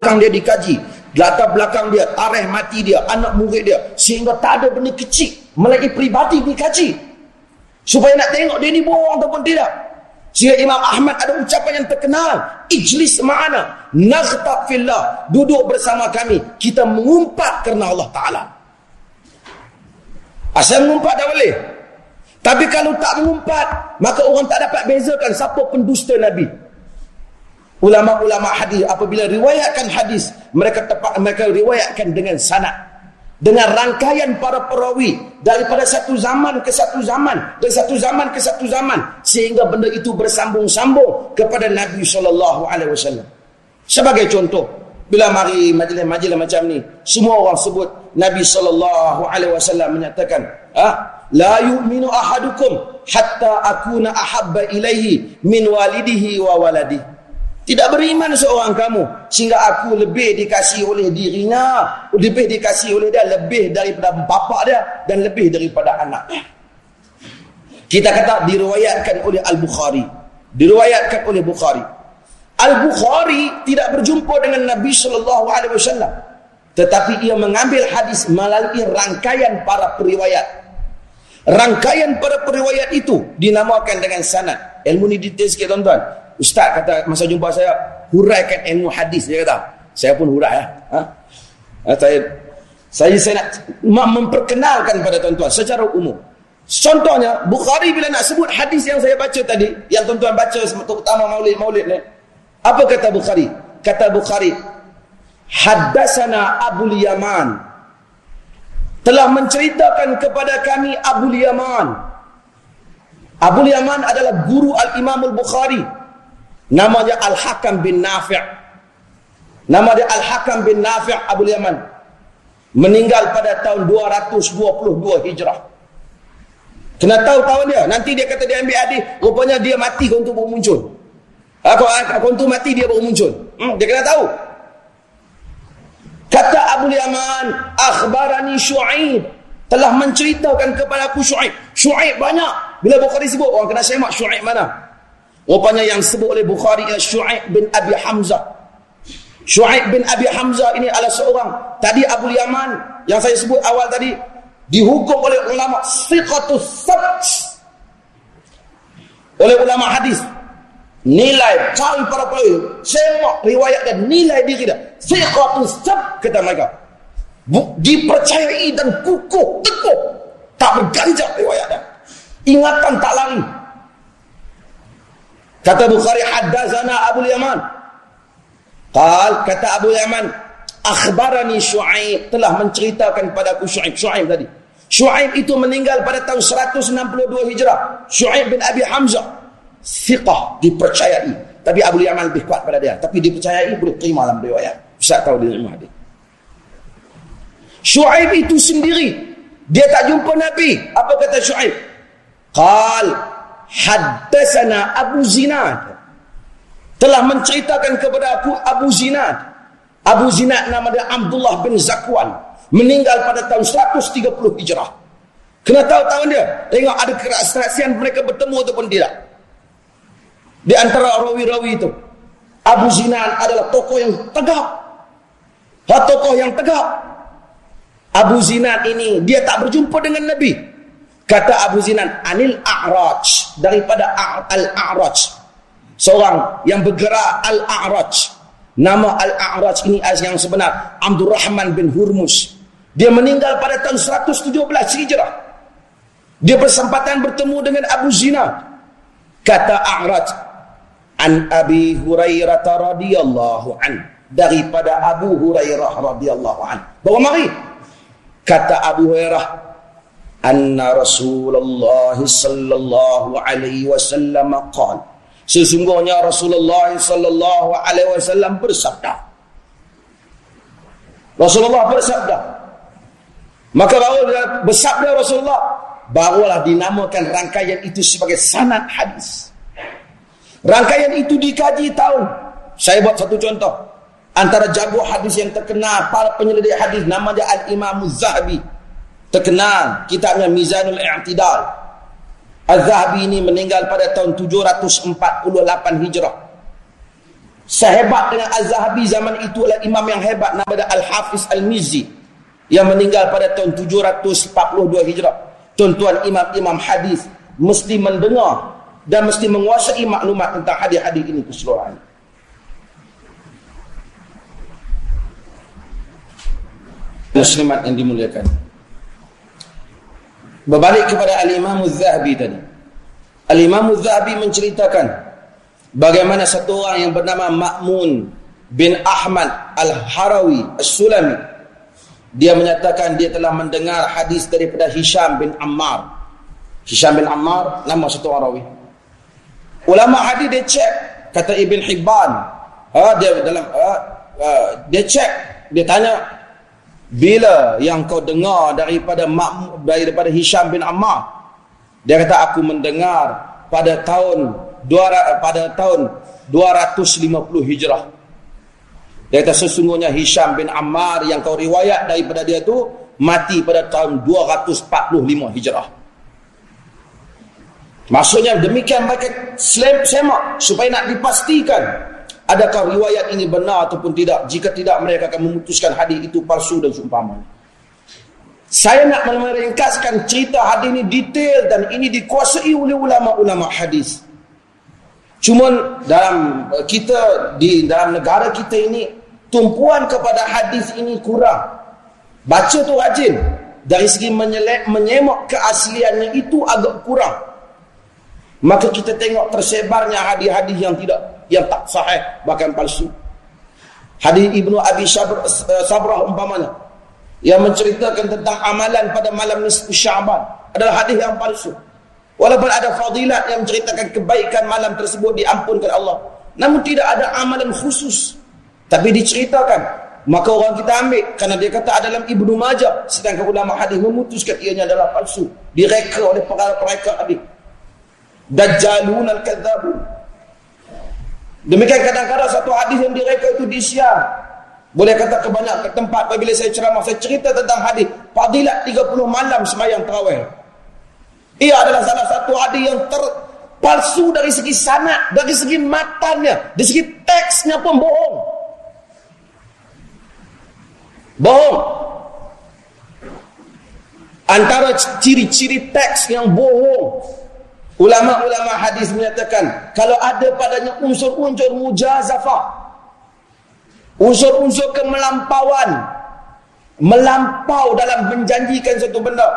belakang dia dikaji. Latar belakang dia arah mati dia anak murid dia. Sehingga tak ada benda kecil melainkan peribadi dikaji. Supaya nak tengok dia ni bohong ataupun tidak. Sehingga Imam Ahmad ada ucapan yang terkenal. Ijlis ma'ana naghtab fillah. Duduk bersama kami. Kita mengumpat kerana Allah Ta'ala. Asal mengumpat tak boleh? Tapi kalau tak mengumpat maka orang tak dapat bezakan siapa pendusta Nabi ulama-ulama hadis apabila riwayatkan hadis mereka tepat mereka riwayatkan dengan sanad. Dengan rangkaian para perawi daripada satu zaman ke satu zaman dari satu zaman ke satu zaman sehingga benda itu bersambung-sambung kepada Nabi sallallahu alaihi wasallam. Sebagai contoh bila mari majlis-majlis macam ni semua orang sebut Nabi sallallahu alaihi wasallam menyatakan ah la yu'minu ahadukum hatta akuna ahabba ilaihi min walidihi wa waladihi tidak beriman seorang kamu sehingga aku lebih dikasih oleh dirinya, lebih dikasih oleh dia lebih daripada bapa dia dan lebih daripada anaknya. Kita kata diriwayatkan oleh Al-Bukhari. Diriwayatkan oleh Bukhari. Al-Bukhari tidak berjumpa dengan Nabi sallallahu alaihi wasallam tetapi ia mengambil hadis melalui rangkaian para periwayat. Rangkaian para periwayat itu dinamakan dengan sanad. Ilmu ni detail sikit tuan-tuan. Ustaz kata masa jumpa saya huraikan ilmu hadis dia kata. Saya pun hurai ya. Ha? Saya saya saya nak memperkenalkan pada tuan-tuan secara umum. Contohnya Bukhari bila nak sebut hadis yang saya baca tadi, yang tuan-tuan baca terutama maulid-maulid ni. Apa kata Bukhari? Kata Bukhari, Haddasana Abu Yaman telah menceritakan kepada kami Abu Yaman. Abu Yaman adalah guru Al-Imam Al-Bukhari Nama dia Al-Hakam bin Nafi' Nama dia Al-Hakam bin Nafi' Abu Yaman. Meninggal pada tahun 222 Hijrah. Kena tahu tahun dia? Nanti dia kata dia ambil hadis Rupanya dia mati untuk baru muncul. Aku, aku untuk mati dia baru muncul. Hmm, Dia kena tahu. Kata Abu Yaman Akhbarani Shu'aib. Telah menceritakan kepada aku Shu'aib. Shu'aib banyak. Bila Bukhari sebut Orang kena semak Shu'aib mana Rupanya yang sebut oleh Bukhari ialah Shu'aib bin Abi Hamzah. Shu'aib bin Abi Hamzah ini adalah seorang tadi Abu Yaman. Yang saya sebut awal tadi dihukum oleh ulama siqatus sabt oleh ulama hadis nilai cari para pelayu semua riwayat dan nilai diri dia siqatus sabt kata mereka. Dipercayai dan kukuh teguh tak berganjak riwayat dia. Ingatan tak lari Kata Bukhari haddazana Abu Yaman. Qal kata Abu Yaman akhbarani Syuaib telah menceritakan pada aku Syuaib Syuaib tadi. Syuaib itu meninggal pada tahun 162 Hijrah. Syuaib bin Abi Hamzah thiqah dipercayai. Tapi Abu Yaman lebih kuat pada dia. Tapi dipercayai boleh terima dalam riwayat. Ustaz tahu dia ilmu. Syuaib itu sendiri dia tak jumpa Nabi. Apa kata Syuaib? Qal Haddasana Abu Zinad. Telah menceritakan kepada aku Abu Zinad. Abu Zinad nama dia Abdullah bin Zakwan. Meninggal pada tahun 130 Hijrah. Kena tahu tahun dia? Tengok ada kerasian mereka bertemu ataupun tidak. Di antara rawi-rawi itu Abu Zinad adalah tokoh yang tegak. Ha, tokoh yang tegak. Abu Zinad ini dia tak berjumpa dengan Nabi Kata Abu Zinan, Anil A'raj. Daripada Al-A'raj. Seorang yang bergerak Al-A'raj. Nama Al-A'raj ini yang sebenar. Abdul Rahman bin Hurmus. Dia meninggal pada tahun 117 Hijrah. Dia bersempatan bertemu dengan Abu Zinan. Kata A'raj. An Abi Hurairah radhiyallahu an daripada Abu Hurairah radhiyallahu an. Bawa mari. Kata Abu Hurairah anna Rasulullah sallallahu alaihi wasallam qala sesungguhnya Rasulullah sallallahu alaihi wasallam bersabda. Rasulullah bersabda. Maka baru bersabda Rasulullah barulah dinamakan rangkaian itu sebagai sanad hadis. Rangkaian itu dikaji tahun. Saya buat satu contoh. Antara jago hadis yang terkenal para penyelidik hadis namanya Al-Imam Zahabi terkenal kitabnya Mizanul I'tidal Az-Zahabi ini meninggal pada tahun 748 Hijrah Sehebat dengan Az-Zahabi zaman itu adalah imam yang hebat nama dia Al-Hafiz Al-Mizi yang meninggal pada tahun 742 Hijrah. Tuan-tuan imam-imam hadis mesti mendengar dan mesti menguasai maklumat tentang hadis-hadis ini keseluruhan. Muslimat yang dimuliakan. Berbalik kepada Al-Imam Az-Zahabi tadi. Al-Imam Az-Zahabi menceritakan Bagaimana satu orang yang bernama Ma'mun bin Ahmad Al-Harawi As-Sulami dia menyatakan dia telah mendengar hadis daripada Hisham bin Ammar. Hisham bin Ammar nama satu orang rawi. Ulama hadis dia cek kata Ibn Hibban, ha, dia dalam ha, ha, dia cek dia tanya bila yang kau dengar daripada Ma'mun daripada Hisham bin Ammar? Dia kata aku mendengar pada tahun pada tahun 250 Hijrah. Dia kata sesungguhnya Hisham bin Ammar yang kau riwayat daripada dia tu mati pada tahun 245 Hijrah. Maksudnya demikian mereka semak supaya nak dipastikan adakah riwayat ini benar ataupun tidak. Jika tidak mereka akan memutuskan hadis itu palsu dan seumpama. Saya nak meringkaskan cerita hadis ini detail dan ini dikuasai oleh ulama-ulama hadis. Cuma dalam eh, kita di dalam negara kita ini tumpuan kepada hadis ini kurang. Baca tu rajin. Dari segi menyelek, menyemak keasliannya itu agak kurang. Maka kita tengok tersebarnya hadis-hadis yang tidak yang tak sahih bahkan palsu. Hadis Ibnu Abi eh, Sabrah umpamanya yang menceritakan tentang amalan pada malam nisfu Syaban adalah hadis yang palsu. Walaupun ada fadilat yang menceritakan kebaikan malam tersebut diampunkan Allah. Namun tidak ada amalan khusus. Tapi diceritakan. Maka orang kita ambil. Kerana dia kata ada dalam Ibnu Majah. Sedangkan ulama hadis memutuskan ianya adalah palsu. Direka oleh perkara-perkara hadis. Dajjalun al-kadzabun. Demikian kadang-kadang satu hadis yang direka itu disiar. Boleh kata ke banyak tempat apabila saya ceramah. Saya cerita tentang hadis. Fadilat 30 malam semayang terawih. Ia adalah salah satu hadis yang terpalsu dari segi sanad, dari segi matanya, dari segi teksnya pun bohong. Bohong. Antara ciri-ciri teks yang bohong. Ulama-ulama hadis menyatakan, kalau ada padanya unsur-unsur mujazafah, unsur-unsur kemelampauan, melampau dalam menjanjikan satu benda,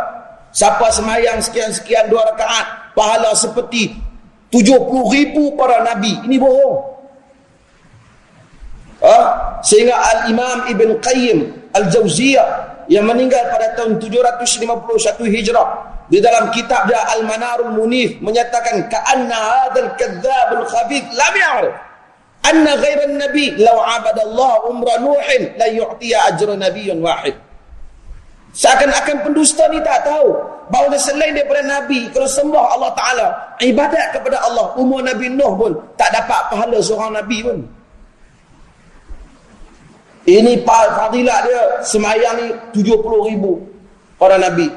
Siapa semayang sekian-sekian dua rakaat pahala seperti 70 ribu para nabi. Ini bohong. Ha? Sehingga Al-Imam Ibn Qayyim Al-Jawziyah yang meninggal pada tahun 751 Hijrah di dalam kitab dia Al-Manarul Munif menyatakan ka'anna hadzal kadzdzabul khabith lam ya'rif anna ghairan nabi law 'abada Allah umra nuhin la yu'tiya ajra nabiyyun wahid Seakan-akan pendusta ni tak tahu bahawa selain daripada Nabi, kalau sembah Allah Ta'ala, ibadat kepada Allah, umur Nabi Nuh pun tak dapat pahala seorang Nabi pun. Ini fadilat dia semayang ni 70 ribu orang Nabi.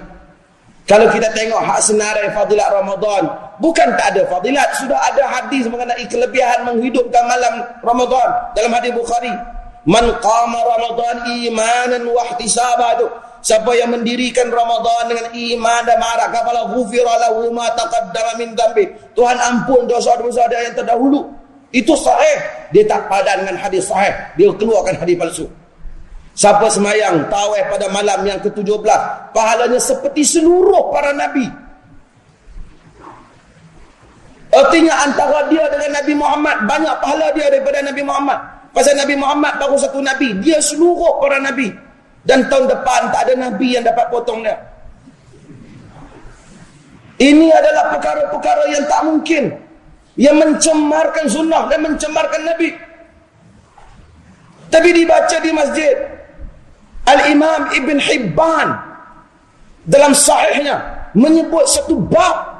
Kalau kita tengok hak senarai fadilat Ramadan, bukan tak ada fadilat, sudah ada hadis mengenai kelebihan menghidupkan malam Ramadan dalam hadis Bukhari. Man qama Ramadan imanan wa ihtisaba Siapa yang mendirikan Ramadan dengan iman dan marah kepala ghufira lahu ma taqaddama min dhanbi. Tuhan ampun dosa-dosa dia yang terdahulu. Itu sahih. Dia tak padan dengan hadis sahih. Dia keluarkan hadis palsu. Siapa semayang taweh pada malam yang ke-17, pahalanya seperti seluruh para nabi. Artinya antara dia dengan Nabi Muhammad banyak pahala dia daripada Nabi Muhammad. Pasal Nabi Muhammad baru satu nabi, dia seluruh para nabi. Dan tahun depan tak ada Nabi yang dapat potong dia. Ini adalah perkara-perkara yang tak mungkin. Yang mencemarkan sunnah dan mencemarkan Nabi. Tapi dibaca di masjid. Al-Imam Ibn Hibban dalam sahihnya menyebut satu bab.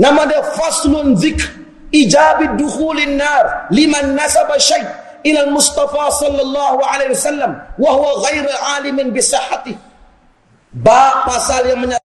Nama dia faslun zikr ijabi dukhulin nar liman nasaba syait ila Mustafa sallallahu alaihi wasallam wa huwa ghairu alimin bi bab pasal yang menyebut